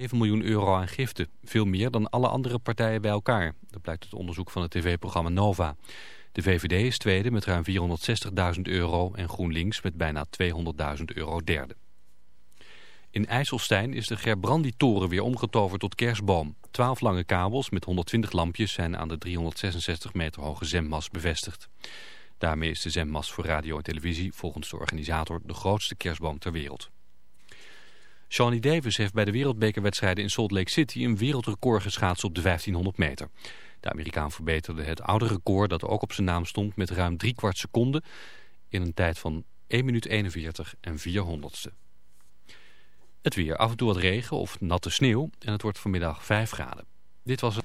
7 miljoen euro aan giften. Veel meer dan alle andere partijen bij elkaar. Dat blijkt uit onderzoek van het tv-programma Nova. De VVD is tweede met ruim 460.000 euro en GroenLinks met bijna 200.000 euro derde. In IJsselstein is de Gerbrandy-toren weer omgetoverd tot kerstboom. Twaalf lange kabels met 120 lampjes zijn aan de 366 meter hoge zendmast bevestigd. Daarmee is de zendmast voor radio en televisie volgens de organisator de grootste kerstboom ter wereld. Shawnee Davis heeft bij de wereldbekerwedstrijden in Salt Lake City een wereldrecord geschaatst op de 1500 meter. De Amerikaan verbeterde het oude record dat ook op zijn naam stond met ruim drie kwart seconde in een tijd van 1 minuut 41 en 400ste. Het weer, af en toe wat regen of natte sneeuw en het wordt vanmiddag 5 graden. Dit was het.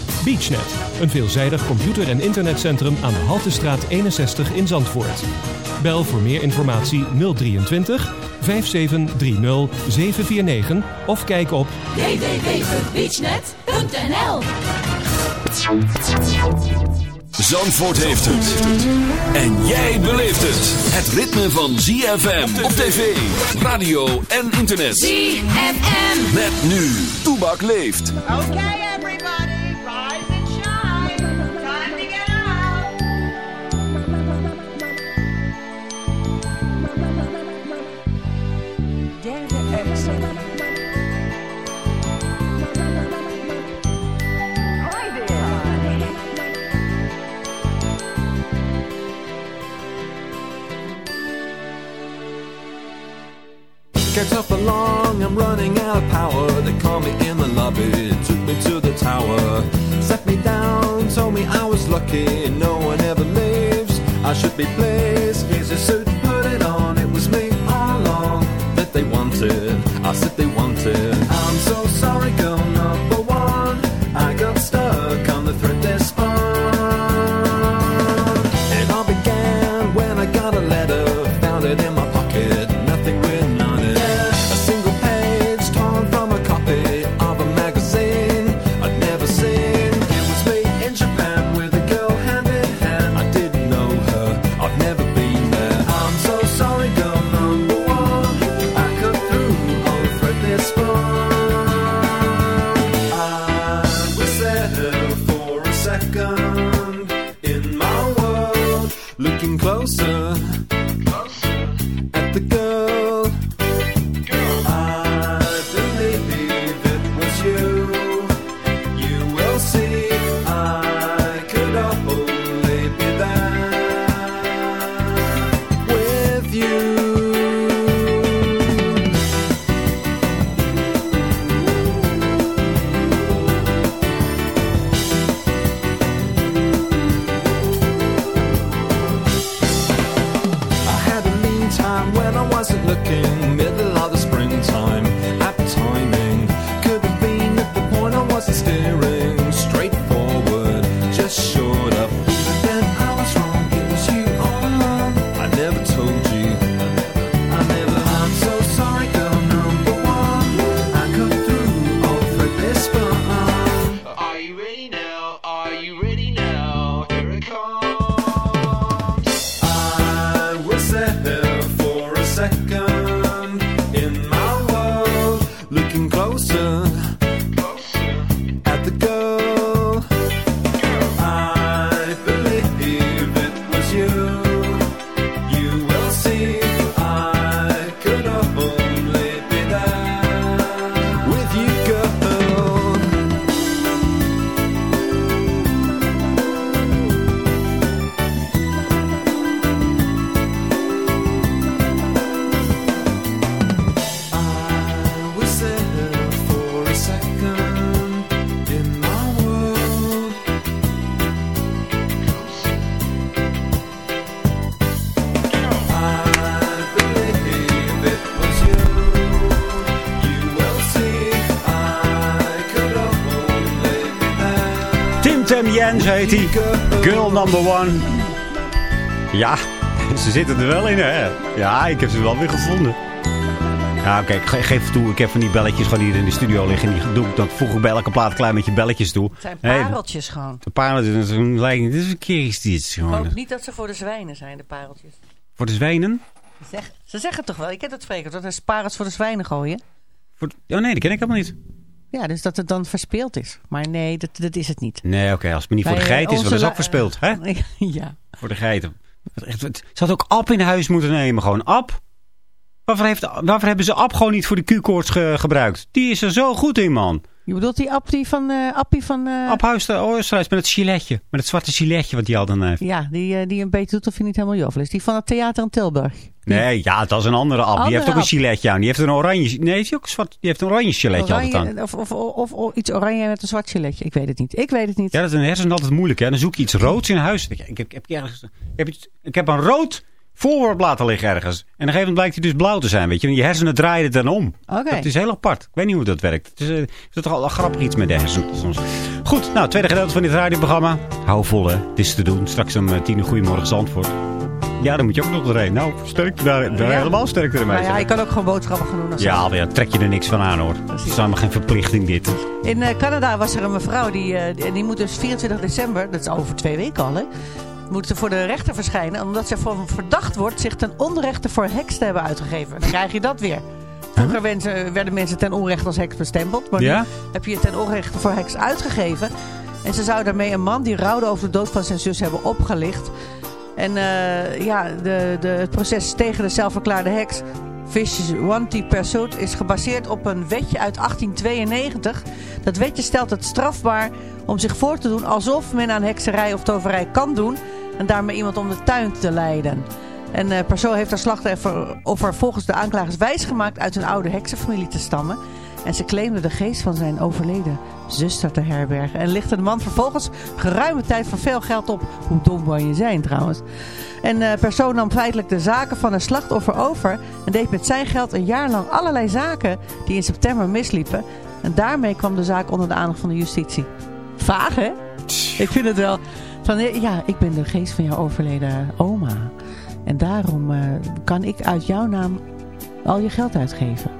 BeachNet, een veelzijdig computer- en internetcentrum aan de Haltestraat 61 in Zandvoort. Bel voor meer informatie 023 5730 749 of kijk op www.beachnet.nl Zandvoort heeft het. En jij beleeft het. Het ritme van ZFM op tv, radio en internet. ZFM. Met nu, Toebak leeft. Okay, everybody, Kept up along, I'm running out of power. They call me in the lobby, took me to the tower. Set me down, told me I was lucky, no one ever leaves. I should be pleased. Here's a suit, put it on. It was me all along that they wanted. I said they wanted. I'm so sorry, girl number Jens heet hij. Girl number one. Ja, ze zitten er wel in, hè? Ja, ik heb ze wel weer gevonden. Ja, oké, ge- geef toe. Ik heb van die belletjes gewoon hier in de studio liggen. En die doe ik dan ik bij elke plaat klein beetje belletjes toe. Het zijn Hey, pareltjes gewoon. de pareltjes, dat is Dit is een keer is dit Ik gewoon. hoop niet dat ze voor de zwijnen zijn, de pareltjes. Voor de zwijnen? Ze zeggen, ze zeggen toch wel, ik heb het spreken, dat er parels voor de zwijnen gooien. Voor, oh nee, dat ken ik helemaal niet. Ja, dus dat het dan verspeeld is. Maar nee, dat, dat is het niet. Nee, oké, als het niet voor de geit is, dat is ook verspeeld, hè? ja. Voor de geiten. Ze had ook Ab in huis moeten nemen, gewoon. Ab. Waarvoor, heeft, waarvoor hebben ze Ab gewoon niet voor de Q-koorts ge- gebruikt? Die is er zo goed in, man. Je bedoelt die appie van... eh appie van eh, Ab Huis de Oosterhuis met het giletje. Met het zwarte giletje wat hij al dan heeft. Ja, die, eh, die een beetje doet of hij niet helemaal jovel is. Die van het theater in Tilburg. Nee, ja, dat is een andere Ab. Die heeft ook een giletje aan. Die heeft een oranje... Nee, heeft hij ook een zwart... Die heeft een oranje giletje altijd aan. Of, of, of, of iets oranje met een zwart giletje. Ik weet het niet. Ik weet het niet. Ja, dat is een hersenen altijd moeilijk, hè. Dan zoek je iets roods in huis. Ik, ik, heb, ik, heb, ergens- ik, heb, ik heb een rood voorwerp laten liggen ergens. En op een gegeven moment blijkt hij dus blauw te zijn, weet je. En je hersenen draaien het dan om. Oké. Dat is heel apart. Ik weet niet hoe dat werkt. Het is, eh, is toch al grappig iets met de hersenen soms. Goed, nou, tweede gedeelte van dit radioprogramma. Hou vol, hè. Het is te doen. Straks om eh, tien uur Goedemorgen Zandvoort. Ja, dan moet je ook nog erheen. Nou, sterk, daar, daar Ja. helemaal sterk ermee. Nou ja, je kan ook gewoon boodschappen gaan doen. Als ja, maar ja, trek je er niks van aan, hoor. Het is allemaal geen verplichting, dit. In eh, Canada was er een mevrouw die, die- die moet dus 24 december, dat is over twee weken al, hè, moet ze voor de rechter verschijnen. Omdat ze van verdacht wordt zich ten onrechte voor heks te hebben uitgegeven. Dan krijg je dat weer. Vroeger werden, werden mensen ten onrechte als heks bestempeld. Maar Ja? nu heb je je ten onrechte voor heks uitgegeven. En ze zou daarmee een man die rouwde over de dood van zijn zus hebben opgelicht. En eh, ja, de, de, het proces tegen de zelfverklaarde heks... Viswanti Persoot is gebaseerd op een wetje uit 1892. Dat wetje stelt het strafbaar om zich voor te doen alsof men aan hekserij of toverij kan doen. En daarmee iemand om de tuin te leiden. En eh Persoot heeft haar slachtoffer offer volgens de aanklagers wijsgemaakt uit een oude heksenfamilie te stammen. En ze claimde de geest van zijn overleden zuster te herbergen. En lichtte de man vervolgens geruime tijd voor veel geld op. Hoe dom kan je zijn trouwens. En eh persoon nam feitelijk de zaken van een slachtoffer over. En deed met zijn geld een jaar lang allerlei zaken die in september misliepen. En daarmee kwam de zaak onder de aandacht van de justitie. Vaag hè? Ik vind het wel. Van, eh, ja, ik ben de geest van jouw overleden oma. En daarom eh, kan ik uit jouw naam al je geld uitgeven.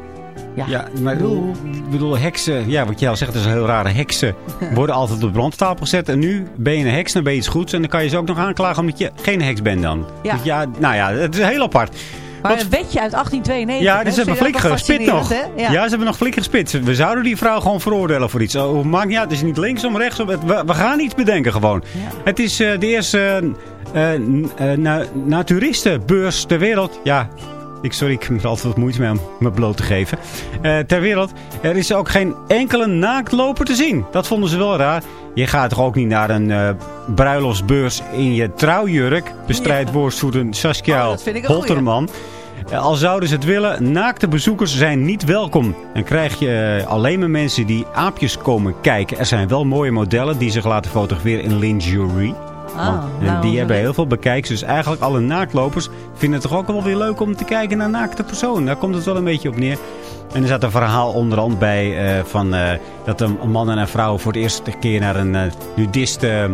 Ja, Ja, maar ik bedoel, bedoel, heksen, ja, wat jij al zegt, dat is een heel rare heksen. Worden altijd op de brandstapel gezet. En nu ben je een heks, dan ben je iets goeds. En dan kan je ze ook nog aanklagen omdat je geen heks bent dan. Ja. Dus ja nou ja, het is heel apart. Maar een wetje uit 1892. Ja, dus ze hebben flink gespit nog. Ja. Ja. ze hebben nog flink gespit. We zouden die vrouw gewoon veroordelen voor iets. Oh, maakt niet uit, het is niet linksom, rechtsom. We, we gaan iets bedenken gewoon. Het is eh, de eerste eh, na- naturistenbeurs ter wereld. Ja, ik, sorry, ik heb er altijd wat moeite mee om me bloot te geven. Ter wereld. Er is ook geen enkele naaktloper te zien. Dat vonden ze wel raar. Je gaat toch ook niet naar een eh bruiloftsbeurs in je trouwjurk. Bestrijd woordvoerder Saskia Oh. Holterman. Eh, Al zouden ze het willen, naakte bezoekers zijn niet welkom. Dan krijg je eh, alleen maar mensen die aapjes komen kijken. Er zijn wel mooie modellen die zich laten fotograferen in lingerie. Ah, en nou, die hebben heel veel bekijks. Dus eigenlijk alle naaktlopers vinden het toch ook wel weer leuk om te kijken naar naakte personen. Daar komt het wel een beetje op neer. En er zat een verhaal onderhand bij eh, van, eh, dat een, man en een vrouw voor het eerste keer naar een uh, nudist eh,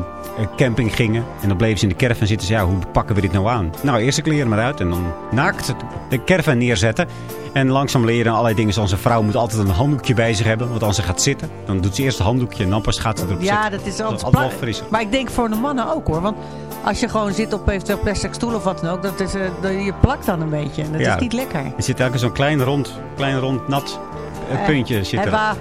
camping gingen. En dan bleven ze in de caravan zitten. Ze, ja, hoe pakken we dit nou aan? Nou, eerst de kleren maar uit en dan naakt de caravan neerzetten. En langzaam leren allerlei dingen. Zoals een vrouw moet altijd een handdoekje bij zich hebben. Want als ze gaat zitten, dan doet ze eerst een handdoekje en dan pas gaat ze erop Ja, zitten. dat is Dat altijd is altijd fris. Maar ik denk voor de mannen ook hoor. Want als je gewoon zit op eventueel plastic stoel of wat dan ook. Dat is, eh, dat- je plakt dan een beetje. En dat Ja. is niet lekker. Er zit eigenlijk zo'n klein rond, klein rond nat eh, puntje. Zit Eh, er.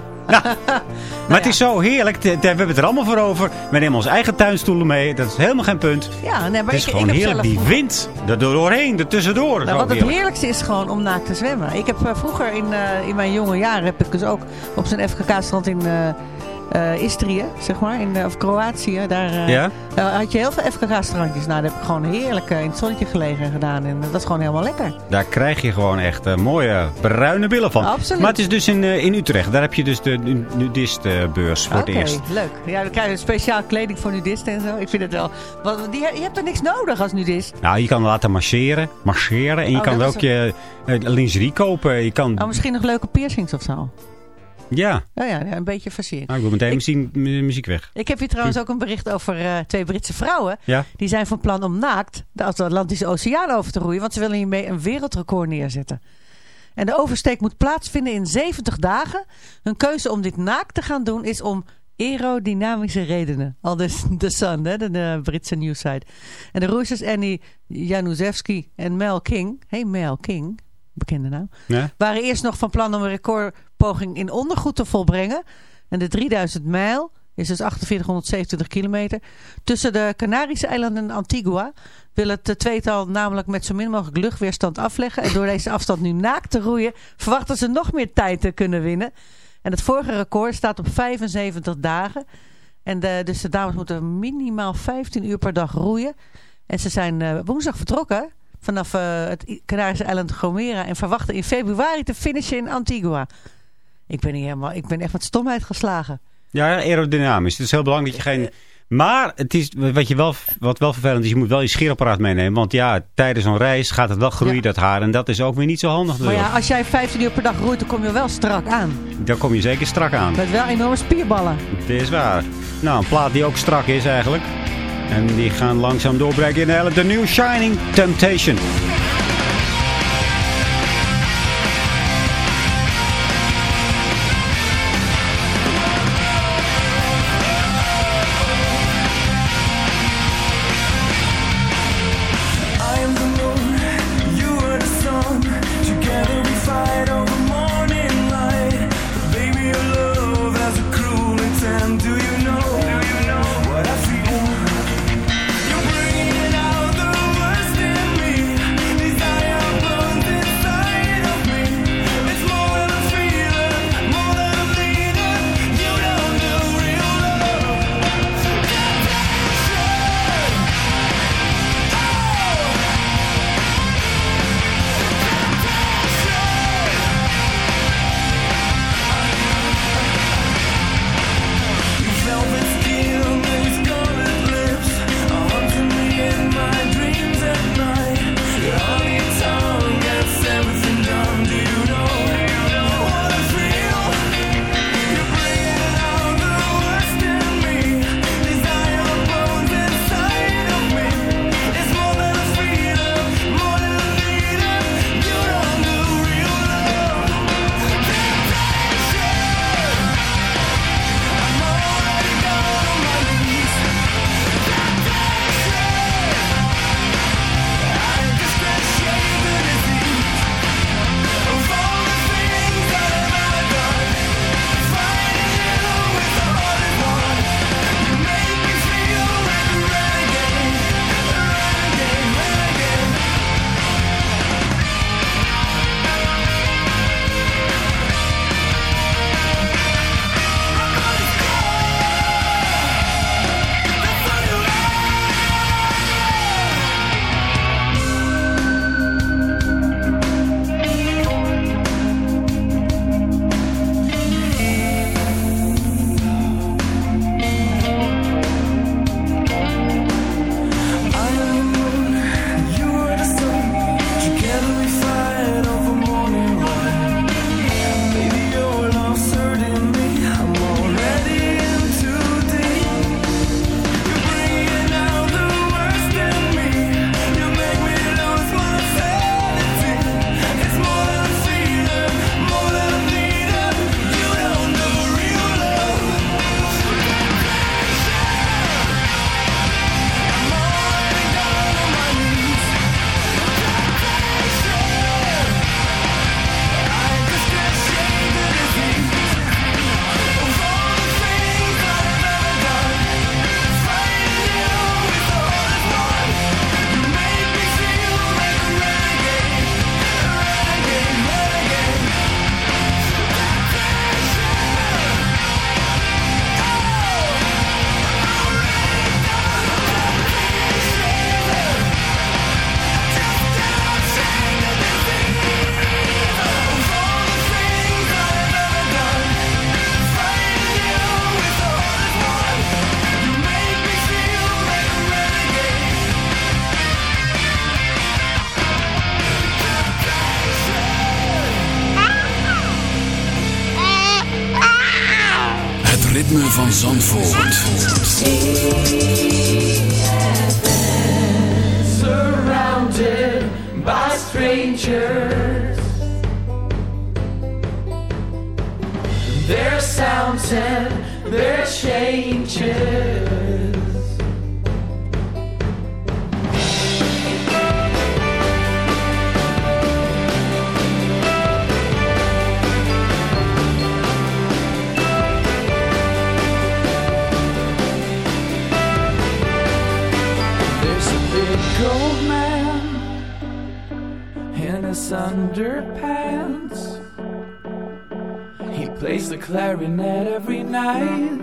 Maar het is zo heerlijk. We hebben het er allemaal voor over. We nemen onze eigen tuinstoelen mee. Dat is helemaal geen punt. Ja, nee, maar het is ik, gewoon ik heb heerlijk. zelf Die wind er doorheen, er tussendoor. Nou, wat het heerlijk. heerlijkste is gewoon om naakt te zwemmen. Ik heb eh, vroeger in, eh, in mijn jonge jaren heb ik dus ook op zo'n FKK-strand in eh eh, Istrië, zeg maar, in, eh, of Kroatië. Daar eh, Ja? eh, had je heel veel FKK-strandjes. Nou, daar heb ik gewoon heerlijk in het zonnetje gelegen en gedaan. En dat is gewoon helemaal lekker. Daar krijg je gewoon echt mooie bruine billen van. Absoluut. Maar het is dus in, in Utrecht. Daar heb je dus de nu- nudistbeurs voor Oké, het eerst. leuk. Ja, we krijgen speciaal kleding voor nudisten en zo. Ik vind het wel... Want die, je hebt er niks nodig als nudist. Nou, je kan laten marcheren. Marcheren. En je Oh, kan ook je lingerie kopen. Je kan... Oh, misschien nog leuke piercings of zo. Ja, Ja, ja, een beetje versierd. nou, ik wil meteen Ik- muziek, mu- muziek weg. Ik heb hier trouwens ook een bericht over eh, twee Britse vrouwen. Ja? Die zijn van plan om naakt de Atlantische Oceaan over te roeien. Want ze willen hiermee een wereldrecord neerzetten. En de oversteek moet plaatsvinden in 70 dagen. Hun keuze om dit naakt te gaan doen is om aerodynamische redenen. Al dus de Sun, hè, de, de Britse nieuwsite. En de roeisers Annie Januszewski en Mel King. Hey Mel King, bekende naam. Ja? Waren eerst nog van plan om een recordpoging in ondergoed te volbrengen. En de 3000 mijl is dus 4827 kilometer. Tussen de Canarische eilanden en Antigua wil het eh, tweetal namelijk met zo min mogelijk luchtweerstand afleggen. En door deze afstand nu naakt te roeien, verwachten ze nog meer tijd te kunnen winnen. En het vorige record staat op 75 dagen. En de, dus de dames moeten minimaal 15 uur per dag roeien. En ze zijn eh, woensdag vertrokken vanaf eh, het Canarische eiland Gomera. En verwachten in februari te finishen in Antigua. Ik ben, hier helemaal, ik ben echt met stomheid geslagen. Ja, aerodynamisch. Het is heel belangrijk dat je geen... Maar het is, wat, je wel, wat wel vervelend is, je moet wel je scheerapparaat meenemen. Want ja, tijdens zo'n reis gaat het wel groeien, Ja. dat haar. En dat is ook weer niet zo handig Maar ja, als jij 15 uur per dag roeit, dan kom je wel strak aan. Daar kom je zeker strak aan. Met wel enorme spierballen. Het is waar. Nou, een plaat die ook strak is eigenlijk. En die gaan langzaam doorbreken in de hele... De New Shining Temptation. Plays the clarinet every night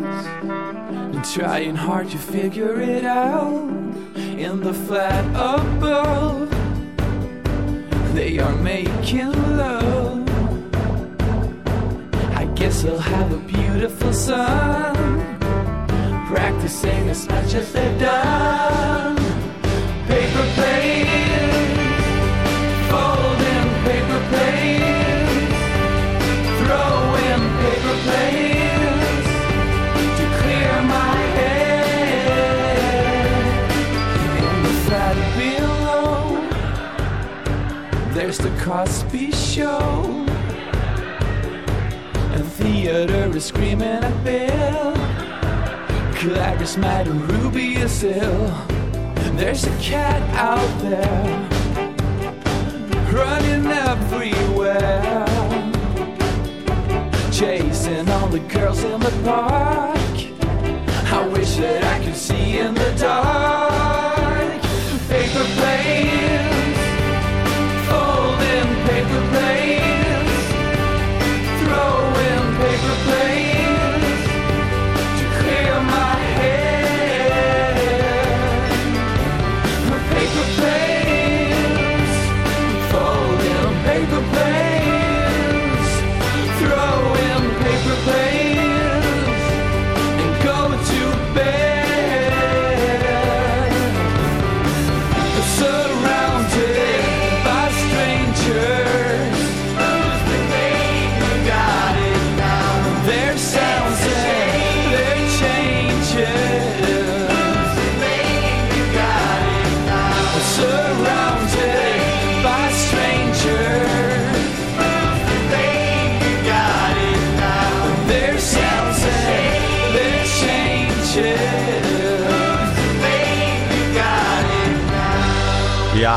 and trying hard to figure it out. In the flat above, they are making love. I guess he'll have a beautiful son practicing as much as they've done. There's the Cosby Show. And theater is screaming at Bill. Clarice mad and Ruby is ill. There's a cat out there running everywhere, chasing all the girls in the park. I wish that I could see in the dark.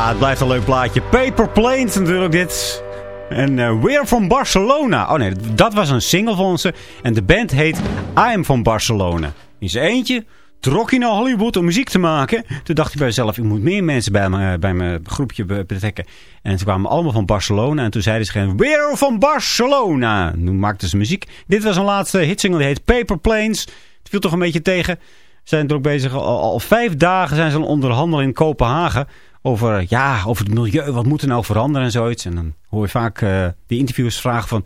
Het blijft een leuk plaatje. Paper Planes natuurlijk dit. En eh, We're from Barcelona. Oh nee, dat was een single van ze. En de band heet I'm from Barcelona. In zijn eentje trok hij naar Hollywood om muziek te maken. Toen dacht hij bij zichzelf, ik moet meer mensen bij, me, bij mijn groepje be- betrekken. En ze kwamen allemaal van Barcelona. En toen zeiden ze geen We're from Barcelona. Toen maakten ze muziek. Dit was een laatste hitsingle, die heet Paper Planes. Het viel toch een beetje tegen. Ze zijn er ook bezig. Al, vijf dagen zijn ze aan onderhandelen in Kopenhagen. Over, ja, over het milieu. Wat moet er nou veranderen en zoiets. En dan hoor je vaak eh die interviewers vragen van...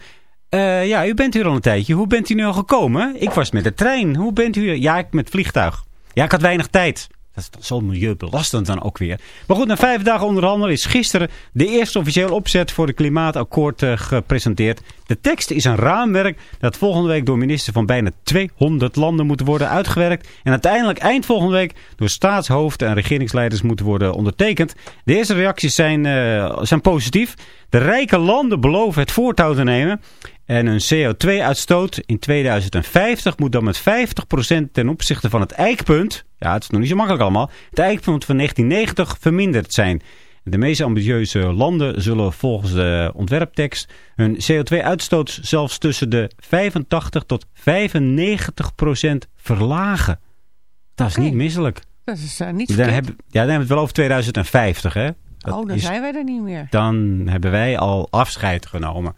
eh, ja, u bent hier al een tijdje. Hoe bent u nu al gekomen? Ik was met de trein. Hoe bent u? Ja, ik met vliegtuig. Ja, ik had weinig tijd. Dat is dan zo milieubelastend dan ook weer. Maar goed, na vijf dagen onderhandelen is gisteren de eerste officieel opzet voor het klimaatakkoord eh, gepresenteerd. De tekst is een raamwerk dat volgende week door ministers van bijna 200 landen moet worden uitgewerkt. En uiteindelijk eind volgende week door staatshoofden en regeringsleiders moet worden ondertekend. De eerste reacties zijn, eh, zijn positief. De rijke landen beloven het voortouw te nemen. En hun CO2-uitstoot in 2050 moet dan met 50% ten opzichte van het eikpunt... Ja, het is nog niet zo makkelijk allemaal. Het eikpunt van 1990 verminderd zijn. De meest ambitieuze landen zullen volgens de ontwerptekst hun CO2-uitstoot zelfs tussen de 85 tot 95% verlagen. Dat is niet misselijk. Dat is eh, niet Dan hebben, ja, dan hebben we het wel over 2050, hè? Dat oh, dan is- zijn wij er niet meer. dan hebben wij al afscheid genomen.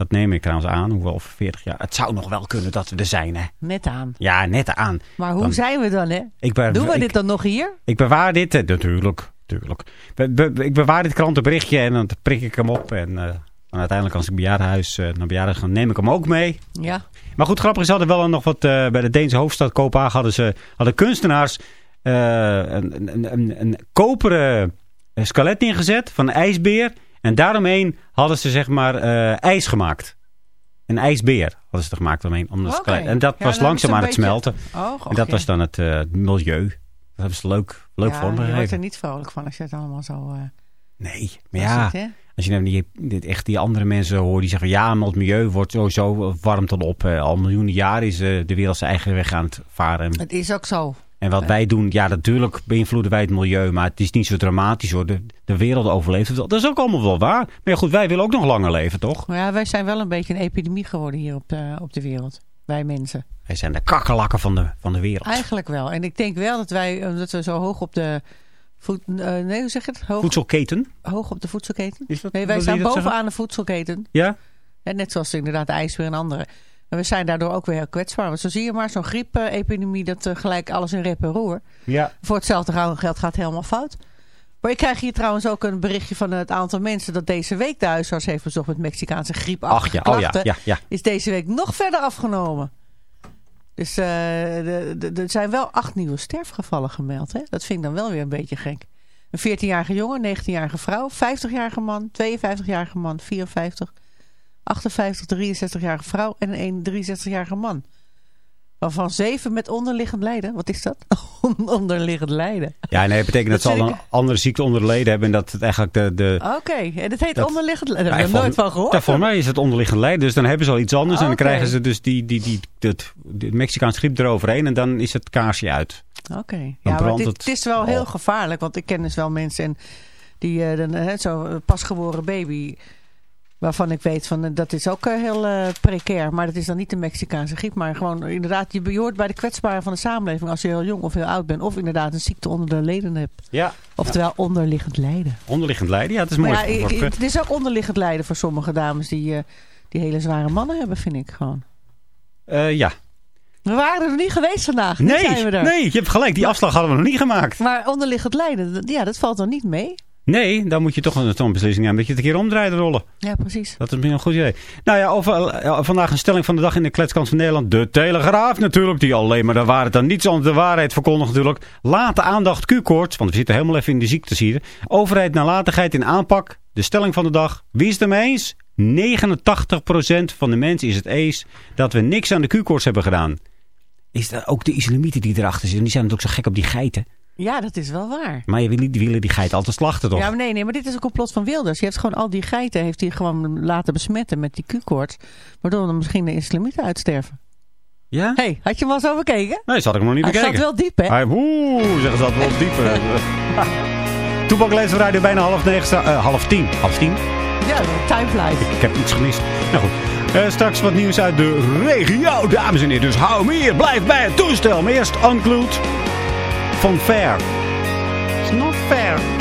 Dat neem ik trouwens aan, hoewel over 40 jaar. Het zou nog wel kunnen dat we er zijn, hè? Net aan. Ja, net aan. Maar hoe Dan- zijn we dan, hè? Ik Doen we ik- dit dan nog hier? Ik bewaar dit, eh, natuurlijk, natuurlijk. Be- be- ik bewaar dit krantenberichtje en dan prik ik hem op. En eh, uiteindelijk als ik bejaardenhuis uh, naar bejaardenhuis ga, neem ik hem ook mee. Ja. Maar goed, grappig is, hadden wel nog wat, bij de Deense hoofdstad Kopenhagen hadden, ze, hadden kunstenaars een, een, een, een koperen skelet neergezet van een ijsbeer. En daaromheen hadden ze zeg maar eh, ijs gemaakt. een ijsbeer hadden ze er gemaakt omheen. Om dat En dat Ja, was langzaam aan het het beetje- smelten. Oh, En dat was dan het eh, milieu. Dat hebben ze leuk, leuk ja, je wordt er niet vrolijk van als je het allemaal zo... eh Nee, maar ja, ziet, als je nou die, dit echt die andere mensen hoort die zeggen... ja, maar het milieu wordt sowieso warmt dan op. Al miljoenen jaren is de wereld zijn eigen weg aan het varen. En, Het is ook zo. En wat wij doen, ja, natuurlijk beïnvloeden wij het milieu... maar het is niet zo dramatisch hoor. De, de wereld overleeft het wel. Dat is ook allemaal wel waar. Maar ja, goed, wij willen ook nog langer leven, toch? Ja, wij zijn wel een beetje een epidemie geworden hier op de, op de wereld. Wij mensen. Wij zijn de kakkerlakken van de, van de wereld. Eigenlijk wel. En ik denk wel dat wij, omdat we zo hoog op de... Voed, eh, nee, hoe zeg je het? Hoog, Voedselketen? hoog op de voedselketen? Is dat, Nee, wij staan bovenaan zeggen? de voedselketen. Ja? En net zoals inderdaad de ijsbeer en anderen. Maar we zijn daardoor ook weer heel kwetsbaar. Want zo zie je maar, zo'n griepepidemie, dat eh, gelijk alles in rep en roer. Ja. Voor hetzelfde geld gaat helemaal fout. Maar ik krijg hier trouwens ook een berichtje van het aantal mensen... dat deze week de huisarts heeft bezocht met Mexicaanse griepachtige Ach ja, oh ja, ja, ja. Is deze week nog verder afgenomen. Dus eh, er zijn wel acht nieuwe sterfgevallen gemeld. Hè? Dat vind ik dan wel weer een beetje gek. Een 14-jarige jongen, 19-jarige vrouw, 50-jarige man, 52-jarige man, 54, 58, 63-jarige vrouw en een 63-jarige man. Waarvan zeven met onderliggend lijden. Wat is dat? onderliggend lijden. Ja, nee, dat betekent dat, Dat ze al een andere ziekte onder de leden hebben. En dat het eigenlijk de... de Oké, en het heet Dat- onderliggend lijden. Daar heb ik nooit van gehoord. Ja, voor mij is het onderliggend lijden. Dus dan hebben ze al iets anders. En dan krijgen ze dus die, die, die, dat, de Mexicaanse griep eroverheen. En dan is het kaarsje uit. Oké, ja, maar dit, het is wel heel gevaarlijk. Want ik ken dus wel mensen en die eh, dan, eh, zo'n pasgeboren baby... waarvan ik weet van eh, dat is ook eh, heel eh, precair. Maar dat is dan niet de Mexicaanse griep. Maar gewoon inderdaad, je behoort bij de kwetsbaren van de samenleving... als je heel jong of heel oud bent. Of inderdaad een ziekte onder de leden hebt. Ja. Oftewel onderliggend lijden. Onderliggend lijden, ja, het is mooi. Ja, het is ook onderliggend lijden voor sommige dames... die, die hele zware mannen hebben, vind ik gewoon. Ja. We waren er niet geweest vandaag. Nee, zijn we er. nee, je hebt gelijk. Die afslag hadden we nog niet gemaakt. Maar onderliggend lijden, ja, dat valt dan niet mee. Nee, dan moet je toch een, toch een beslissing hebben dat je het een keer omdraait rollen. Ja, precies. Dat is misschien een goed idee. Nou ja, over, eh, vandaag een stelling van de dag in de kletskant van Nederland. De Telegraaf natuurlijk, die alleen maar de waarheid dan niets anders de waarheid verkondigt natuurlijk. Laat de aandacht Q-koorts, want we zitten helemaal even in de ziektes hier. Overheid nalatigheid in aanpak. De stelling van de dag. Wie is het ermee eens? 89% van de mensen is het eens dat we niks aan de Q-koorts hebben gedaan. Is dat ook de islamieten die erachter zitten? Die zijn natuurlijk zo gek op die geiten. Ja, dat is wel waar. Maar je wil, die willen die geiten altijd slachten toch? Ja, maar nee, nee, maar dit is een complot van Wilders. Je heeft gewoon al die geiten heeft hij gewoon laten besmetten met die Q-koorts. Waardoor dan misschien de islamieten uitsterven. Ja? hey, had je hem al zo bekeken? Nee, dat had ik nog niet Hij bekeken. zat wel diep, hè? Hij, oeh, zeggen ze dat wel dieper. Toepak de radio bijna half negen, eh, half tien. Half tien? Ja, time flies. Ik heb iets gemist. Nou goed. Eh, straks wat nieuws uit de regio, dames en heren. Dus hou hier, blijf bij het toestel. Maar eerst Unclude It's not fair.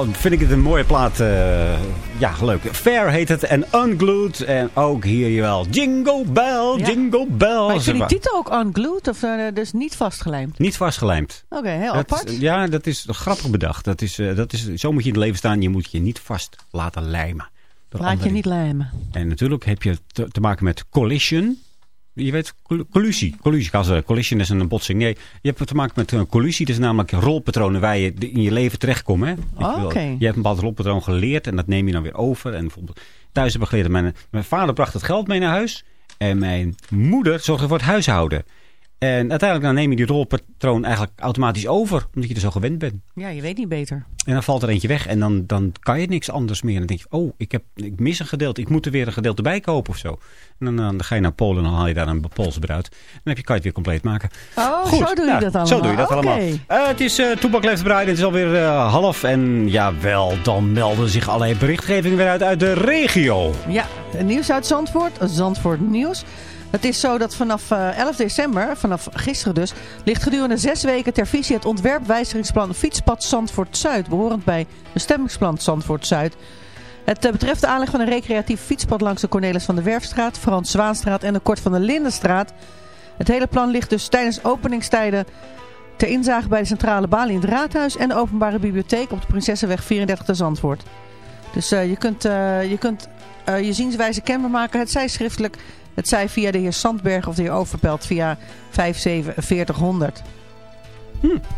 Oh, vind ik het een mooie plaat. eh, ja, leuk. Fair heet het. En Unglued. En ook hier jawel. Jingle Bell, Ja. Jingle Bell. Maar ik vind die titel ook unglued, of dus niet vastgelijmd. Niet vastgelijmd. Oké, heel Dat- apart. ja, dat is grappig bedacht. Dat is, eh, dat is, zo moet je in het leven staan. Je moet je niet vast laten lijmen. Laat je niet lijmen. En natuurlijk heb je te, te maken met collision. Je weet, coll- collusie. Collusie, als een collision is een botsing. Nee, je hebt te maken met een collusie. Dat is namelijk rolpatronen waar je in je leven terechtkomt. Hè? Oh. Je hebt een bepaald rolpatroon geleerd en dat neem je dan weer over. En bijvoorbeeld thuis heb ik geleerd. Mijn, mijn vader bracht het geld mee naar huis. En mijn moeder zorgde voor het huishouden. En uiteindelijk dan neem je die rolpatroon eigenlijk automatisch over. Omdat je er zo gewend bent. Ja, je weet niet beter. En dan valt er eentje weg en dan, dan kan je niks anders meer. En dan denk je, oh, ik, heb, ik mis een gedeelte. Ik moet er weer een gedeelte bij kopen of zo. En dan, dan ga je naar Polen en dan haal je daar een polsbruid. uit. Dan heb je, kan je het weer compleet maken. Oh, Goed, zo doe je dat allemaal. Zo doe je dat allemaal. Eh, het is uh, Toepak Leeft Bruid. Het is alweer eh, half. En jawel, dan melden zich allerlei berichtgevingen weer uit uit de regio. Ja, nieuws uit Zandvoort. Zandvoort nieuws. Het is zo dat vanaf eh, 11 december, vanaf gisteren dus, ligt gedurende zes weken ter visie het ontwerpwijzigingsplan Fietspad Zandvoort-Zuid, behorend bij bestemmingsplan Zandvoort-Zuid. Het eh, betreft de aanleg van een recreatief fietspad langs de Cornelis van der Werfstraat, Frans Zwaanstraat en de Kort van der Lindenstraat. Het hele plan ligt dus tijdens openingstijden ter inzage bij de centrale balie in het raadhuis en de openbare bibliotheek op de Prinsessenweg 34 te Zandvoort. Dus eh, je kunt, eh, je, kunt eh, je zienswijze kenbaar maken. Het zij schriftelijk, het zij via de heer Sandberg of de heer Overpelt via 54700.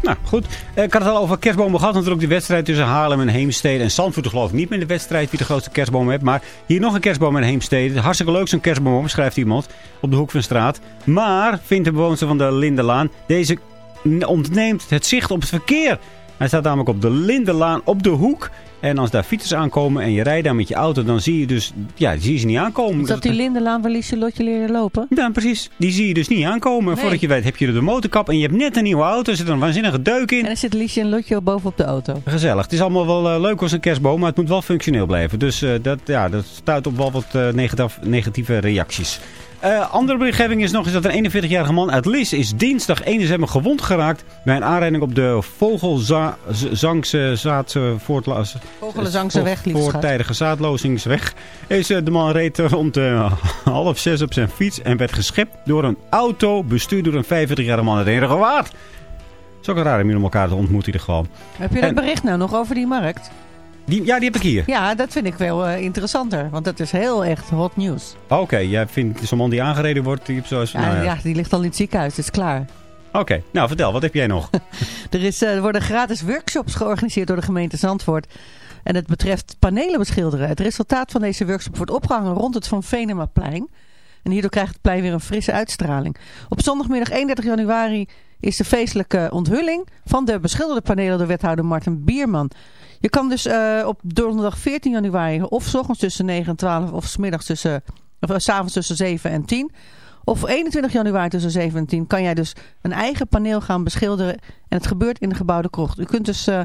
Nou, goed. Eh, Ik had het al over kerstbomen gehad. Natuurlijk de wedstrijd tussen Haarlem en Heemstede. En Zandvoort geloof ik niet meer de wedstrijd wie de grootste kerstboom heeft. Maar hier nog een kerstboom in Heemstede. Hartstikke leuk zo'n kerstboom, schrijft iemand. Op de hoek van de straat. Maar, vindt de bewoner van de Lindenlaan, deze ontneemt het zicht op het verkeer. Hij staat namelijk op de Lindenlaan op de hoek. En als daar fietsers aankomen en je rijdt daar met je auto, dan zie je dus, ja, zie je ze niet aankomen. Is dat die Lindenlaan waar Liesje Lotje leren lopen? Ja, precies. Die zie je dus niet aankomen. Nee. Voordat je weet heb je er de motorkap en je hebt net een nieuwe auto. Er zit een waanzinnige deuk in. En dan zit Liesje en Lotje bovenop de auto. Gezellig. Het is allemaal wel eh, leuk als een kerstboom, maar het moet wel functioneel blijven. Dus eh, dat, ja, dat stuit op wel wat eh, negatieve reacties. Eh, andere berichtgeving is nog eens dat een 41-jarige man uit Lis is dinsdag 1 december gewond geraakt bij een aanrijding op de Vogelzangse zaad voortla- Vogelenzangse weg, lieve schat. voortijdige zaadlozingsweg. Is, eh, de man reed rond eh, half zes op zijn fiets en werd geschept door een auto bestuurd door een 45-jarige man uit Enige Waard. Het is ook een raar om elkaar te ontmoeten in ieder geval. Heb je dat En- bericht nou nog over die markt? Die, ja, die heb ik hier. Ja, dat vind ik wel eh, interessanter. Want dat is heel echt hot nieuws. Oké, jij vindt zo'n man die aangereden wordt, die zoals... Ja, nou ja. ja, die ligt al in het ziekenhuis. Het is klaar. Oké, nou vertel, wat heb jij nog? Er, is, eh, er worden gratis workshops georganiseerd door de gemeente Zandvoort. En het betreft panelen beschilderen. Het resultaat van deze workshop wordt opgehangen rond het Van Venemaplein. En hierdoor krijgt het plein weer een frisse uitstraling. Op zondagmiddag 31 januari is de feestelijke onthulling van de beschilderde panelen door wethouder Martin Bierman. Je kan dus eh, op donderdag 14 januari of 's ochtends tussen 9 en 12 of 's middags tussen, of eh, 's avonds tussen 7 en 10 of 21 januari tussen 7 en 10 kan jij dus een eigen paneel gaan beschilderen. En het gebeurt in de gebouwde krocht. U kunt dus eh,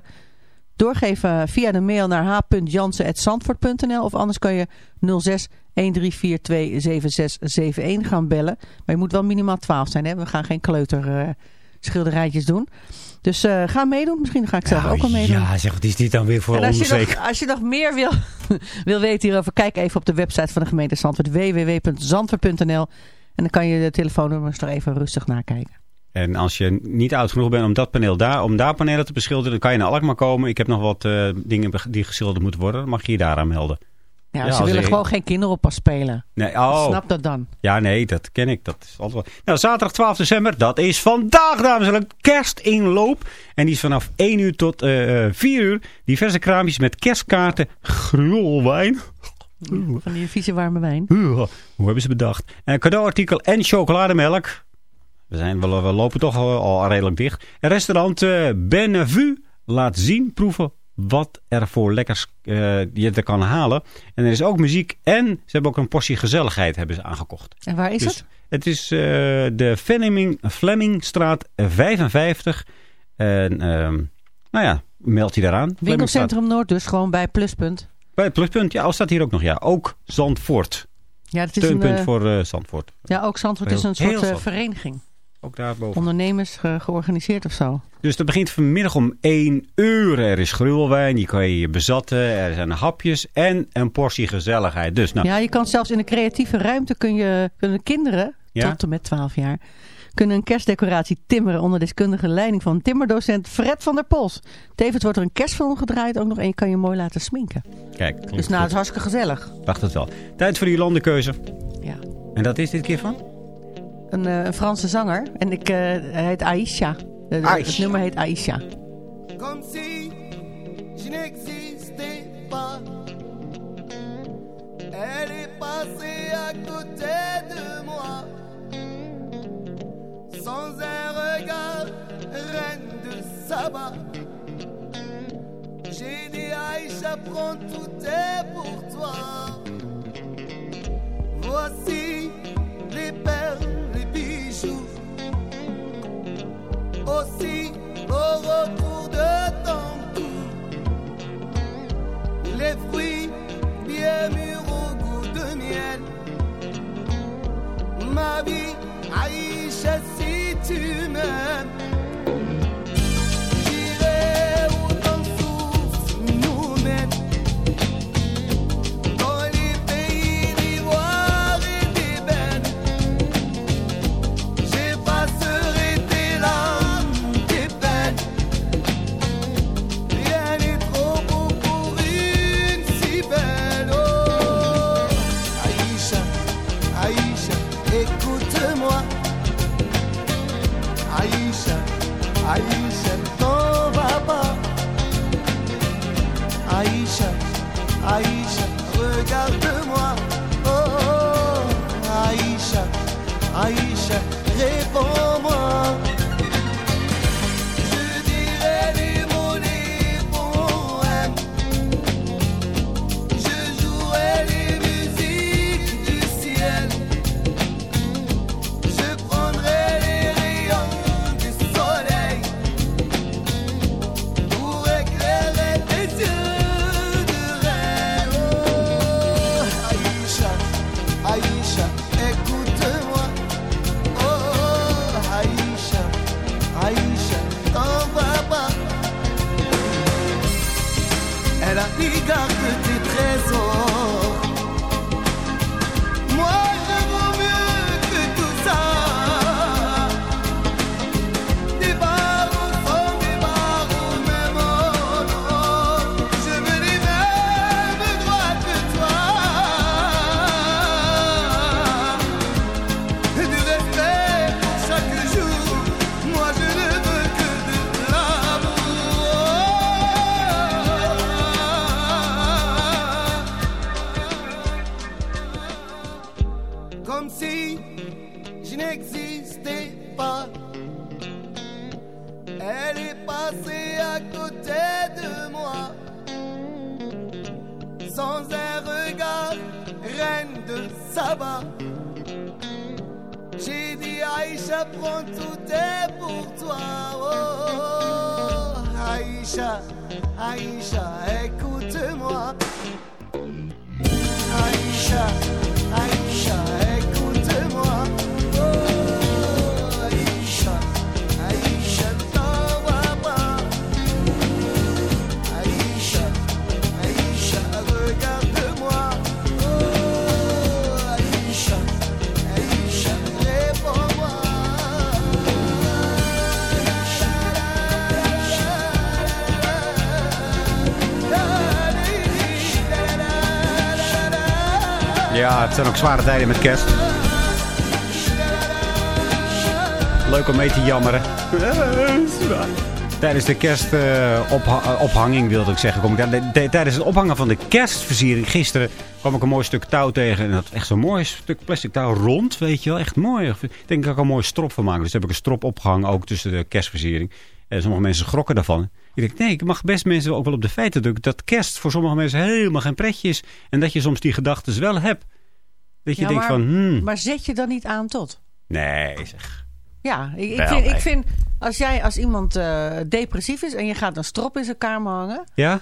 doorgeven via de mail naar h.jansen.zandvoort.nl of anders kan je 06 1342 7671 gaan bellen. Maar je moet wel minimaal 12 zijn. Hè? We gaan geen kleuter eh, schilderijtjes doen. Dus eh, ga meedoen. Misschien ga ik zelf ook al meedoen. ja, zeg, wat is dit dan weer voor als je, nog, als je nog meer wil, wil weten hierover, kijk even op de website van de gemeente Zandvoort. www.zandvoort.nl En dan kan je de telefoonnummers er even rustig nakijken. En als je niet oud genoeg bent om dat paneel daar, om daar panelen te beschilderen, dan kan je naar Alkmaar komen. Ik heb nog wat eh, dingen die geschilderd moeten worden. Dan mag je je daaraan melden. Ja, Ja, ze willen gewoon geen kinderoppas spelen. Nee, oh. Snap dat dan. Ja, nee, dat ken ik. Dat is altijd wel... Nou, zaterdag 12 december, dat is vandaag, dames en heren, kerstinloop. En die is vanaf 1 uur tot eh, eh, 4 uur. Diverse kraampjes met kerstkaarten, grulwijn. Van die vieze warme wijn. Uh, Hoe hebben ze bedacht? Een cadeauartikel en chocolademelk. We, zijn, we, we lopen toch al, redelijk dicht. En restaurant eh Bennevu laat zien, proeven wat er voor lekkers eh, je er kan halen. En er is ook muziek en ze hebben ook een portie gezelligheid hebben ze aangekocht. En waar is Dus het? Het is eh, de Fleming, Flemmingstraat 55. En ehm, nou ja, meld je daaraan. Winkelcentrum Noord, dus gewoon bij Pluspunt. Bij pluspunt, ja, al staat hier ook nog, ja. Ook Zandvoort. Ja, het is een, Steunpunt eh, voor Zandvoort. ja ook Zandvoort is een soort vereniging. Ook daarboven. Ondernemers ge- georganiseerd of zo. Dus dat begint vanmiddag om 1 uur. Er is gruwelwijn, die kan je bezatten. Er zijn hapjes en een portie gezelligheid. Dus nou, Ja, je kan zelfs in de creatieve ruimte kun je, kunnen kinderen, Ja? tot en met 12 jaar, kunnen een kerstdecoratie timmeren onder deskundige leiding van timmerdocent Fred van der Pols. Tevens wordt er een kerstfilm gedraaid ook nog en je kan je mooi laten sminken. kijk. Dus nou, het is hartstikke gezellig. Dacht het wel. Tijd voor die landenkeuze. Ja. En dat is dit keer van? Een, eh, een Franse zanger en ik, eh, hij heet Aisha. De- de- Aisha. Het nummer heet Aisha. comme si je n'existais pas. Elle est passée à côté de moi, sans un regard, reine de Saba. J'ai dit Aïcha, prends tout est pour toi. Voici les perles, bijoux aussi au retour de ton cou. Les fruits bien mûrs au goût de miel. Ma vie, Aïcha, si tu m'aimes. J'irai où Aïcha, regarde-moi. Zijn ook zware tijden met kerst. Leuk om mee te jammeren. Tijdens de kerstophanging wilde ik zeggen. Kom ik tijdens het ophangen van de kerstversiering gisteren kwam ik een mooi stuk touw tegen. En dat echt zo'n mooi stuk plastic touw rond, weet je wel. Echt mooi. Ik denk dat ik een mooie strop van maken. Dus heb ik een strop opgehangen ook tussen de kerstversiering. En sommige mensen schrokken daarvan. Ik denk, nee, ik mag best mensen ook wel op de feiten drukken. Dat kerst voor sommige mensen helemaal geen pretje is. En dat je soms die gedachten wel hebt. Dat je Ja, denkt maar, van, hmm, maar zet je dan niet aan tot? nee zeg. Ja, ik, ik, Wel, vind, ik nee. vind als jij als iemand eh, depressief is en je gaat een strop in zijn kamer hangen, Ja?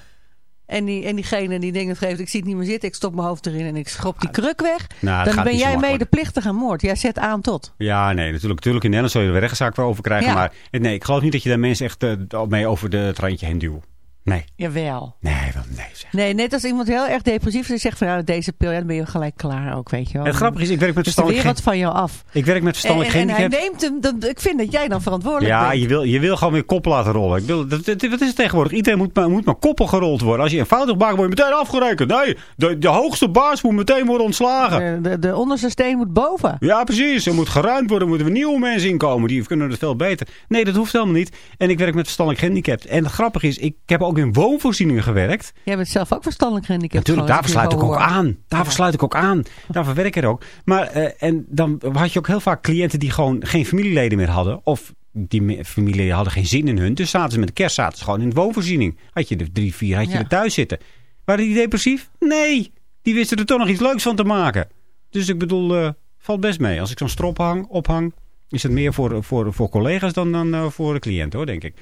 En, die, en diegene die denkt, geeft, ik zie het niet meer zitten, ik stop mijn hoofd erin en ik schop die kruk weg. Nou, dan ben jij medeplichtig aan moord. Jij zet aan tot. Ja, nee, natuurlijk, natuurlijk in Nederland zul je er rechtszaak voor over krijgen. Ja. Maar nee, ik geloof niet dat je daar mensen echt eh, mee over de, het randje heen duwt. Nee. Jawel. Nee, wel, nee zeg. Nee, net als iemand heel erg depressief is, die zegt van ja, deze pil, ja, dan ben je gelijk klaar ook, weet je wel. Het grappige is, ik werk met Dus de verstandelijk wereld van jou af. Ik werk met En, verstandelijk en, en hij gehandicapt. neemt hem, dan, ik vind dat jij dan verantwoordelijk Ja, bent. je wil, je wil gewoon weer kop laten rollen. Ik wil, dat, dat, wat is het tegenwoordig? Iedereen moet maar, moet maar koppel gerold worden. Als je een fout maakt, word je meteen afgerekend. Nee, de, de hoogste baas moet meteen worden ontslagen. De, de, de onderste steen moet boven. Ja, precies. Er moet geruimd worden. Er moeten weer nieuwe mensen inkomen. Die kunnen het veel beter. Nee, dat hoeft helemaal niet. En ik werk met verstandelijk gehandicapt. En het grappige is, ik heb ook in woonvoorzieningen gewerkt. Jij bent zelf ook verstandelijk gehandicapt. Natuurlijk, daarvoor sluit ik ook aan. Daarvoor sluit ik ook aan. Daarvoor werk ik er ook. Maar, eh, en dan had je ook heel vaak cliënten die gewoon geen familieleden meer hadden. Of die familieleden hadden geen zin in hun. Dus zaten ze met de kerst zaten ze gewoon in de woonvoorziening. Had je er drie, vier, had je Ja. er thuis zitten. Waren die depressief? Nee. Die wisten er toch nog iets leuks van te maken. Dus ik bedoel, eh, valt best mee. Als ik zo'n strop hang, ophang, is het meer voor, voor, voor collega's dan, dan eh, voor de cliënt hoor, denk ik.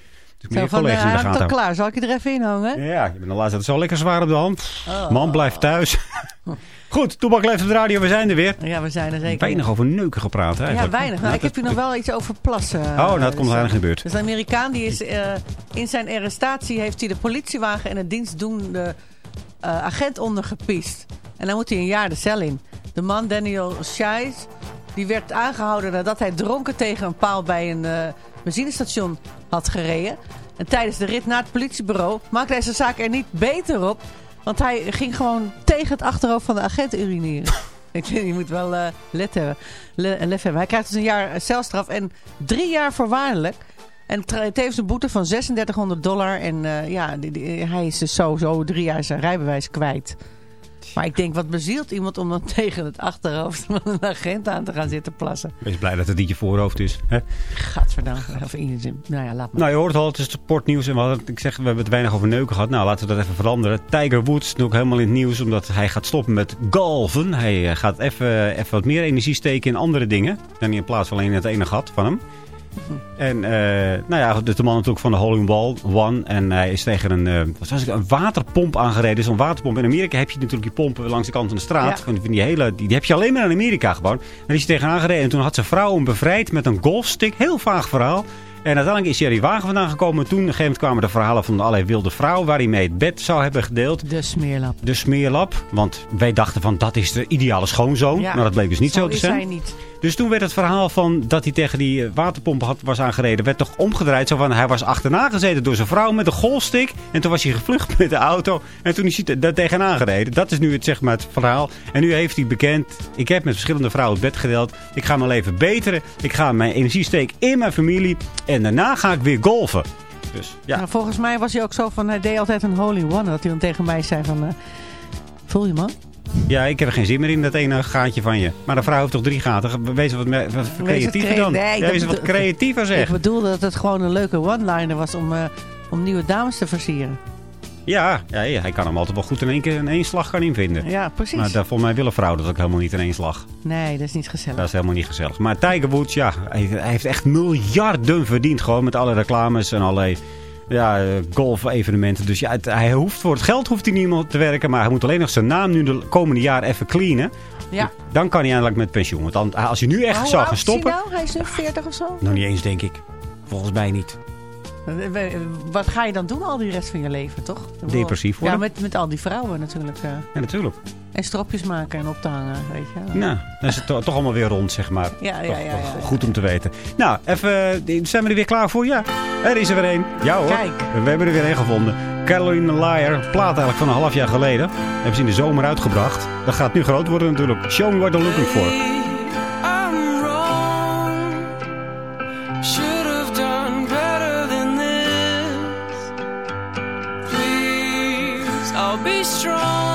Dus Zo meer van, collega's in de gaten houden. klaar, zal ik je er even in hangen? Ja, je bent de laatste zo lekker zwaar op de hand. Oh. Man blijft thuis. Goed, Toebak leeft op de radio, we zijn er weer. Ja, we zijn er zeker. Weinig over neuken gepraat hè, Ja, eigenlijk. weinig. Nou, ik heb hier nog wel iets over plassen. Oh, nou, dat komt Dus, weinig in de buurt. Dus een Amerikaan die is eh, in zijn arrestatie heeft hij de politiewagen en een dienstdoende eh, agent ondergepiest. En dan moet hij een jaar de cel in. De man Daniel Shies, die werd aangehouden nadat hij dronken tegen een paal bij een eh, benzinestation had gereden. En tijdens de rit naar het politiebureau maakte zijn zaak er niet beter op. Want hij ging gewoon tegen het achterhoofd van de agent urineren. Ik je moet wel eh, let hebben. Le- lef hebben. Hij krijgt dus een jaar eh, celstraf en drie jaar voorwaardelijk. En tevens een boete van 3600 dollar. En eh, ja, hij is dus sowieso drie jaar zijn rijbewijs kwijt. Maar ik denk, wat bezielt iemand om dan tegen het achterhoofd van een agent aan te gaan zitten plassen? Wees blij dat het niet je voorhoofd is. Hè? Gadverdamme. Of in zin. Nou ja, laat maar. Nou, je hoort al, het is sportnieuws. En we hadden, ik zeg, we hebben het weinig over neuken gehad. Nou, laten we dat even veranderen. Tiger Woods is nu ook helemaal in het nieuws. Omdat hij gaat stoppen met golven. Hij eh, gaat even, even wat meer energie steken in andere dingen. Dan in plaats van alleen het ene gat van hem. En eh, nou ja, de de man natuurlijk van de Hole Ball One. En hij is tegen een, eh, wat was het, een waterpomp aangereden. Zo'n waterpomp. In Amerika heb je natuurlijk die pompen langs de kant van de straat. Ja. Van, die, hele, die, die heb je alleen maar in Amerika gewoon. En daar is hij tegenaan gereden. En toen had zijn vrouw hem bevrijd met een golfstick. Heel vaag verhaal. En uiteindelijk is er die wagen vandaan gekomen. En toen op een gegeven moment kwamen de verhalen van allerlei wilde vrouwen... waar hij mee het bed zou hebben gedeeld. De smeerlap. De smeerlap. Want wij dachten van dat is de ideale schoonzoon. Ja. Maar dat bleek dus niet zo, Zo te zijn. hij niet. Dus toen werd het verhaal van dat hij tegen die eh, waterpomp had, was aangereden, werd toch omgedraaid. Zo van, hij was achterna gezeten door zijn vrouw met een golfstick. En toen was hij gevlucht met de auto. En toen is hij daar tegenaan gereden. Dat is nu het, zeg maar, het verhaal. En nu heeft hij bekend, ik heb met verschillende vrouwen het bed gedeeld. Ik ga mijn leven beteren. Ik ga mijn energie steken in mijn familie. En daarna ga ik weer golfen. Dus ja, Nou, volgens mij was hij ook zo van, hij deed altijd een hole in one. Dat hij dan tegen mij zei van, eh, voel je man? Ja, ik heb er geen zin meer in dat ene gaatje van je. Maar de vrouw heeft toch drie gaten. Wees wat, wat creatiever crea- dan. nee, ja, wees wat creatiever zeg. Ik bedoel dat het gewoon een leuke one-liner was om, eh, om nieuwe dames te versieren. Ja, ja, ja, hij kan hem altijd wel goed in één, keer in één slag kan hij hem vinden. Ja, precies. Maar daar, volgens mij willen vrouwen dat ook helemaal niet in één slag. Nee, dat is niet gezellig. Dat is helemaal niet gezellig. Maar Tiger Woods, ja, hij, hij heeft echt miljarden verdiend. Gewoon met alle reclames en allerlei ja, eh, golf-evenementen. Dus ja, het- hij hoeft, voor het geld hoeft hij niet meer te werken. Maar hij moet alleen nog zijn naam nu de komende jaar even cleanen. Ja. Dan kan hij eindelijk met pensioen. Want als hij nu echt hoe zou gaan is hij stoppen... nou? Hij is nu 40 of zo? Nou, niet eens, denk ik. Volgens mij niet. Eh, eh, Wat ga je dan doen al die rest van je leven, toch? Depressief Ja, worden. met, met al die vrouwen natuurlijk. eh, Ja, natuurlijk. en stropjes maken en op te hangen, weet je. Nou, dan is het to- toch allemaal weer rond, zeg maar. Ja, ja, ja, ja, ja. Goed om te weten. Nou, even, zijn we er weer klaar voor? Ja, er is er weer een. Ja hoor. Kijk. We hebben er weer een gevonden. Caroline Liar, plaat eigenlijk van een half jaar geleden. Hebben ze in de zomer uitgebracht. Dat gaat nu groot worden natuurlijk. Show me what I'm looking for. Be strong.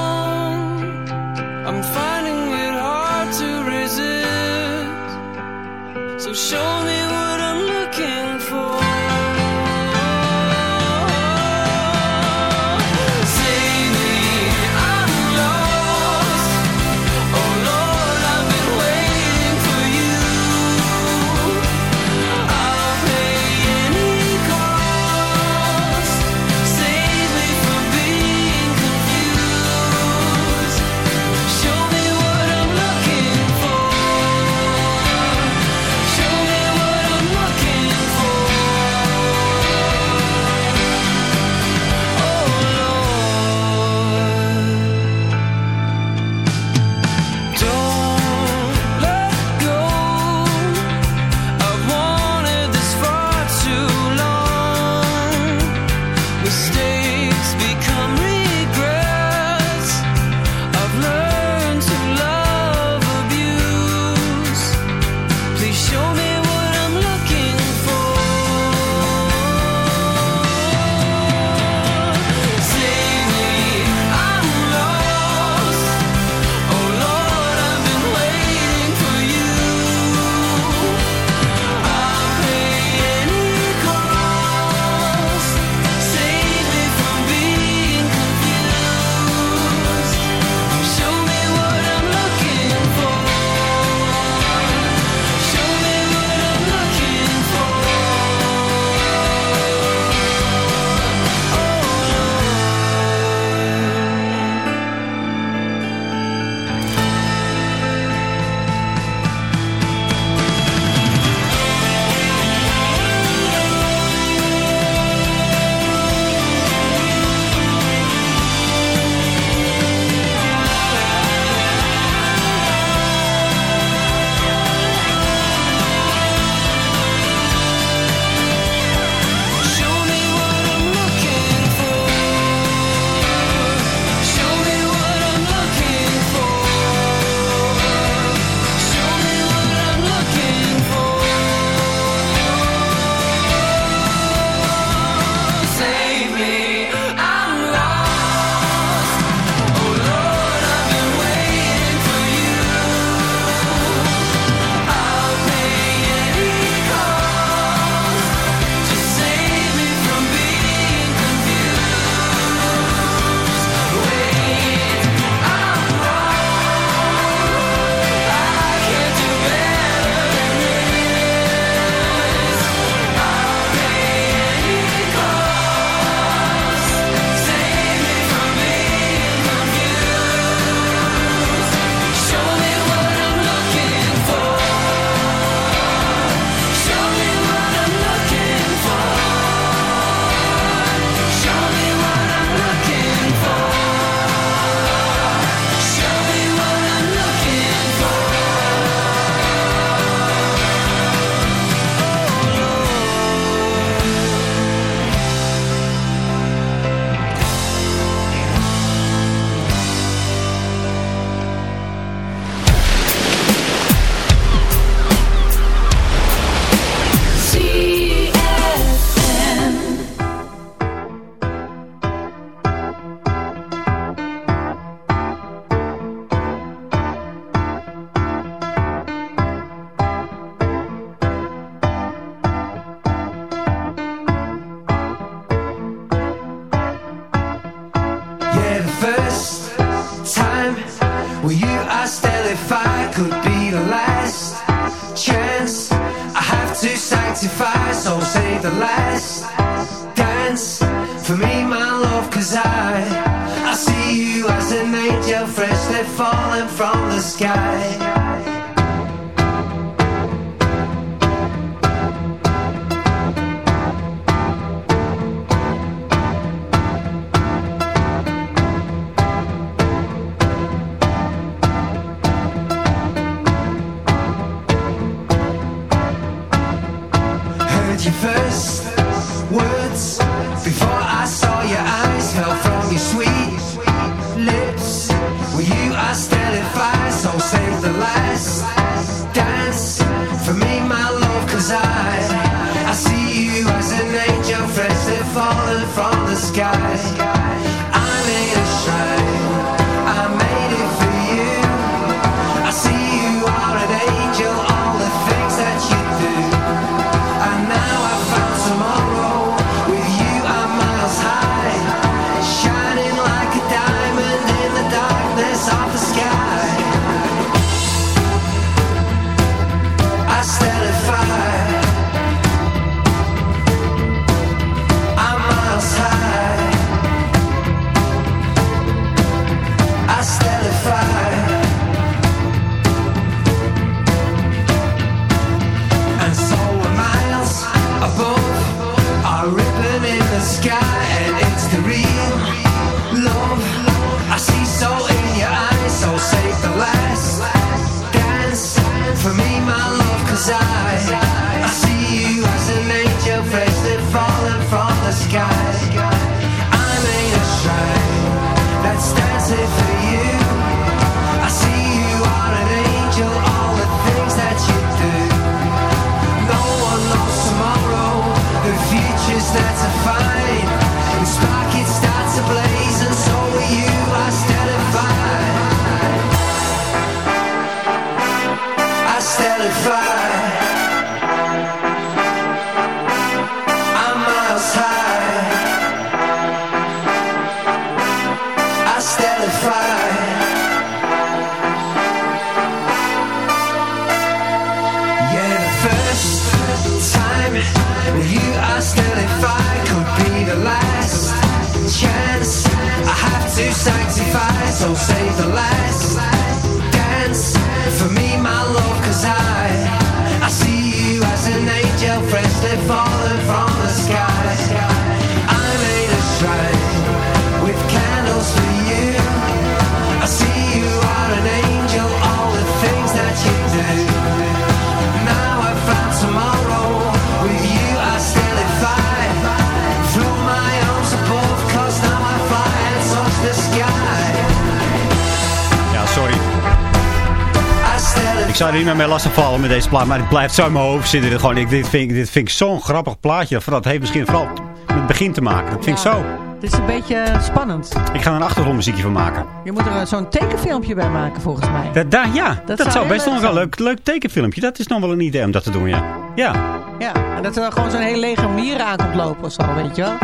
Zou er niet meer mee lastig vallen met deze plaat, maar het blijft zo in mijn hoofd zitten. Dit, gewoon, ik, dit vind, ik- dit vind ik zo'n grappig plaatje. Vooral, het heeft misschien vooral met het begin te maken. Dat vind ik zo. Het is een beetje eh, spannend. Ik ga er een achtergrondmuziekje van maken. Je moet er eh, zo'n tekenfilmpje bij maken, volgens mij. Dat, daar, ja, dat, zou best nog wel een leuk, leuk tekenfilmpje. Dat is nog wel een idee om dat te doen, ja. Ja, Ja, en dat er gewoon zo'n hele lege mier aan komt lopen of zo, weet je wel.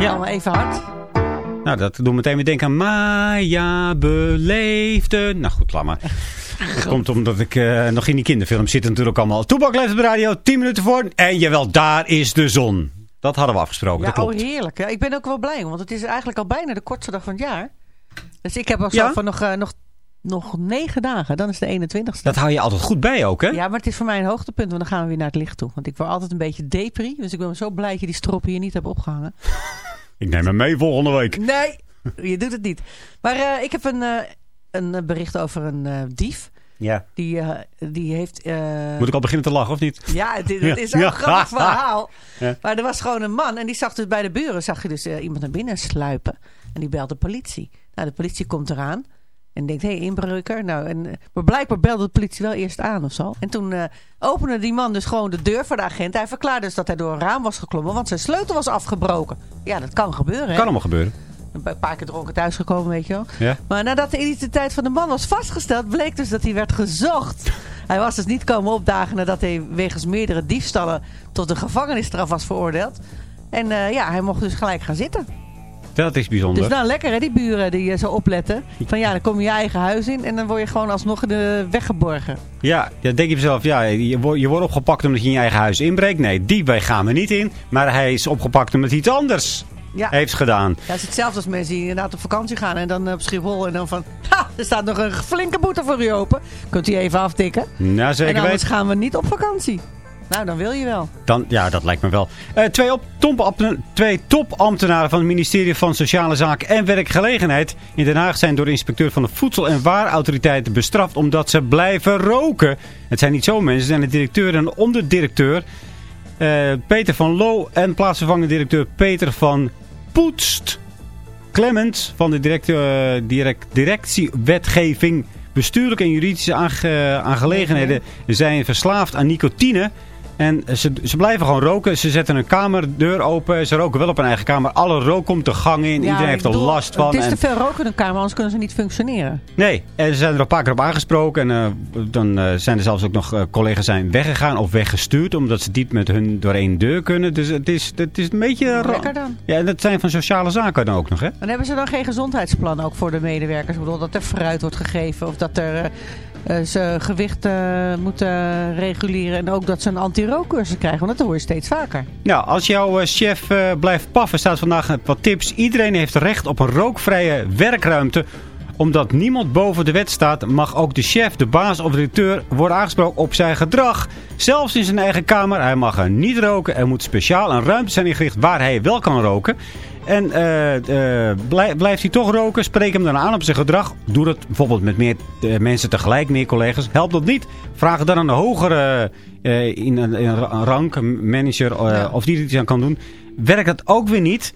Ja. Allemaal even hard. nou dat doet meteen weer denken aan Maya beleefde. Nou goed, laat maar. Dat komt omdat ik eh, nog in die kinderfilm zit natuurlijk allemaal. Toebak leeft op de radio, 10 minuten voor. En jawel, daar is de zon. Dat hadden we afgesproken, Ja, dat klopt. oh heerlijk. Ja, ik ben ook wel blij, want het is eigenlijk al bijna de kortste dag van het jaar. Dus ik heb zo Ja? van nog, eh, nog, nog negen dagen, dan is de 21ste. Dat hou je altijd goed bij ook, hè? Ja, maar het is voor mij een hoogtepunt, want dan gaan we weer naar het licht toe. Want ik word altijd een beetje depri, dus ik ben zo blij dat je die stroppen hier niet hebt opgehangen. Ik neem hem mee volgende week. Nee, je doet het niet. Maar eh, ik heb een, een eh, bericht over een eh, dief. Ja. Die, eh, die heeft... eh, Moet ik al beginnen te lachen, of niet? Ja, het is Ja. grappig verhaal. Ja. Maar er was gewoon een man en die zag dus bij de buren zag je dus eh, iemand naar binnen sluipen. En die belde de politie. Nou, de politie komt eraan en denkt, hé, hey, inbreker. Nou, en, maar blijkbaar belde de politie wel eerst aan of zo. En toen eh, opende die man dus gewoon de deur voor de agent. Hij verklaarde dus dat hij door een raam was geklommen, want zijn sleutel was afgebroken. Ja, dat kan gebeuren, hè? Kan allemaal gebeuren. Een paar keer dronken thuisgekomen, weet je wel. Ja. Maar nadat de identiteit van de man was vastgesteld, bleek dus dat hij werd gezocht. Hij was dus niet komen opdagen nadat hij wegens meerdere diefstallen tot een gevangenisstraf was veroordeeld. En eh, ja, hij mocht dus gelijk gaan zitten. Dat is bijzonder. Dus nou, lekker hè, die buren die eh, zo opletten. Van ja, dan kom je je eigen huis in en dan word je gewoon alsnog de weg geborgen. Ja, dan denk je jezelf, ja, je, wordt- je wordt opgepakt omdat je in je eigen huis inbreekt. Nee, die wij gaan we niet in. Maar hij is opgepakt omdat hij iets anders Ja. heeft gedaan. Ja, het is hetzelfde als mensen die inderdaad op vakantie gaan en dan op Schiphol en dan van... Ha, er staat nog een flinke boete voor u open. Kunt u even aftikken? Nou, en zeker anders weten. gaan we niet op vakantie. Nou, dan wil je wel. Dan, ja, dat lijkt me wel. Eh, twee, op, twee topambtenaren van het ministerie van Sociale Zaken en Werkgelegenheid in Den Haag zijn door de inspecteur van de Voedsel- en Waarautoriteit bestraft omdat ze blijven roken. Het zijn niet zo mensen, het zijn de directeur en de onderdirecteur. Eh, Peter van Loo en plaatsvervangende directeur Peter van Poetst. Clemens van de direct, eh, direct, directiewetgeving bestuurlijke en juridische aange- aangelegenheden zijn verslaafd aan nicotine. En ze, ze blijven gewoon roken. Ze zetten een kamerdeur open. Ze roken wel op hun eigen kamer. Alle rook komt de gang in. Ja, Iedereen heeft er last van. Het is En- te veel roken in een kamer, anders kunnen ze niet functioneren. Nee, en ze zijn er een paar keer op aangesproken. En eh, dan eh, zijn er zelfs ook nog eh, collega's zijn weggegaan of weggestuurd. Omdat ze niet met hun door één deur kunnen. Dus het is, het is een beetje... Lekker dan. Ja, en dat zijn van sociale zaken dan ook nog, hè? Dan hebben ze dan geen gezondheidsplan ook voor de medewerkers. Ik bedoel, dat er fruit wordt gegeven of dat er... eh, eh, ze gewicht eh, moeten reguleren en ook dat ze een anti-rookcursus krijgen. Want dat hoor je steeds vaker. Nou, als jouw eh, chef blijft paffen, staat vandaag wat tips. Iedereen heeft recht op een rookvrije werkruimte. Omdat niemand boven de wet staat, mag ook de chef, de baas of de directeur worden aangesproken op zijn gedrag. Zelfs in zijn eigen kamer. Hij mag er niet roken. Er moet speciaal een ruimte zijn ingericht waar hij wel kan roken. En eh, eh, blij- blijft hij toch roken, spreek hem dan aan op zijn gedrag. Doe dat bijvoorbeeld met meer eh, mensen tegelijk, meer collega's. Helpt dat niet? Vraag dan aan een hogere in, een, rank, manager, of die iets aan kan doen. Werkt dat ook weer niet?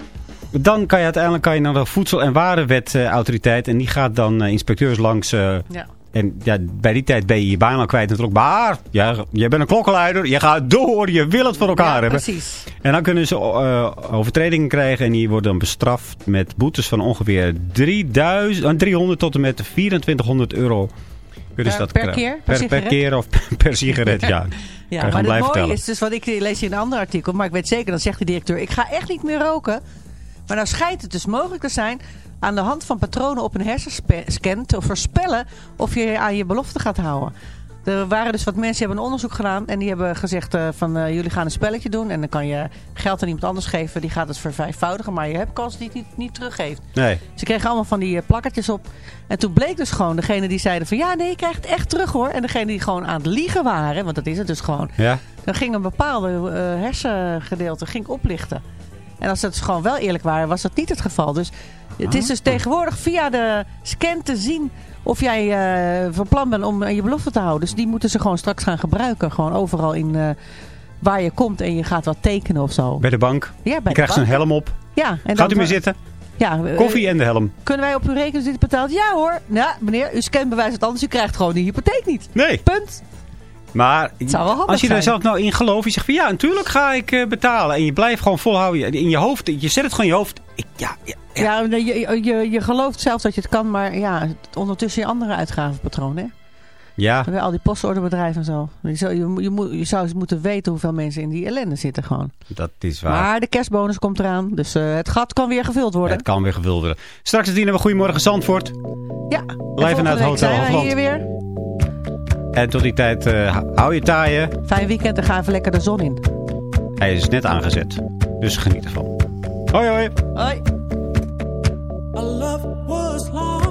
Dan kan je uiteindelijk kan je naar de Voedsel- en Warenwetautoriteit. en die gaat dan inspecteurs langs. Ja. En ja, bij die tijd ben je je baan al kwijt natuurlijk. Maar ja, jij bent een klokkenluider. Je gaat door. Je wil het voor elkaar Ja, hebben. precies. En dan kunnen ze eh, overtredingen krijgen. En die worden dan bestraft met boetes van ongeveer 3000, eh, 300 tot en met 2400 euro. Kunnen ze Per- dat per keer? Per Per, per sigaret? keer of per sigaret, ja. Ja, je maar het mooie tellen. is dus wat ik lees in een ander artikel, maar ik weet zeker, dan zegt de directeur, ik ga echt niet meer roken. Maar nou schijnt het dus mogelijk te zijn aan de hand van patronen op een hersenscan te voorspellen of je aan je belofte gaat houden. Er waren dus wat mensen die hebben een onderzoek gedaan en die hebben gezegd eh, van eh, jullie gaan een spelletje doen en dan kan je geld aan iemand anders geven, die gaat het vervijfvoudigen, maar je hebt kans die het niet, niet teruggeeft. Nee. Ze kregen allemaal van die eh, plakkertjes op. En toen bleek dus gewoon degene die zeiden van ja nee je krijgt het echt terug hoor. En degene die gewoon aan het liegen waren, want dat is het dus gewoon. Ja. Dan ging een bepaalde hersengedeelte ging oplichten. En als dat gewoon wel eerlijk waren, was dat niet het geval. Dus het is dus tegenwoordig via de scan te zien of jij eh, van plan bent om je belofte te houden. Dus die moeten ze gewoon straks gaan gebruiken. Gewoon overal in eh, waar je komt en je gaat wat tekenen of zo. Bij de bank. Ja, bij je de krijgt zo'n bank. helm op. Ja, en Gaat dan- u mee zitten? Ja, eh, Koffie en de helm. Kunnen wij op uw rekening dit betaald? Ja hoor. Nou, meneer, uw scan bewijst het anders. U krijgt gewoon die hypotheek niet. Nee. Punt. Maar als je daar zijn. zelf nou in gelooft, je zegt van ja, natuurlijk ga ik eh, betalen. En je blijft gewoon volhouden. In je hoofd, je zet het gewoon in je hoofd. Ik, ja, ja, Ja, je, je, je gelooft zelf dat je het kan, maar ja, het- ondertussen je andere uitgavenpatroon, hè? ja. Bij al die postorderbedrijven en zo. Je zou, je, je, moet, je zou eens moeten weten hoeveel mensen in die ellende zitten gewoon. dat is waar. Maar de kerstbonus komt eraan, dus eh, het gat kan weer gevuld worden. Het kan weer gevuld worden. Straks het hebben we Goedemorgen Zandvoort. Ja. Live En vanuit volgende week Hotel zijn Hoogland. hier weer. En tot die tijd eh, hou je taaien. Fijn weekend en ga even lekker de zon in. Hij is net aangezet. Dus geniet ervan. Hoi hoi. Hoi. was.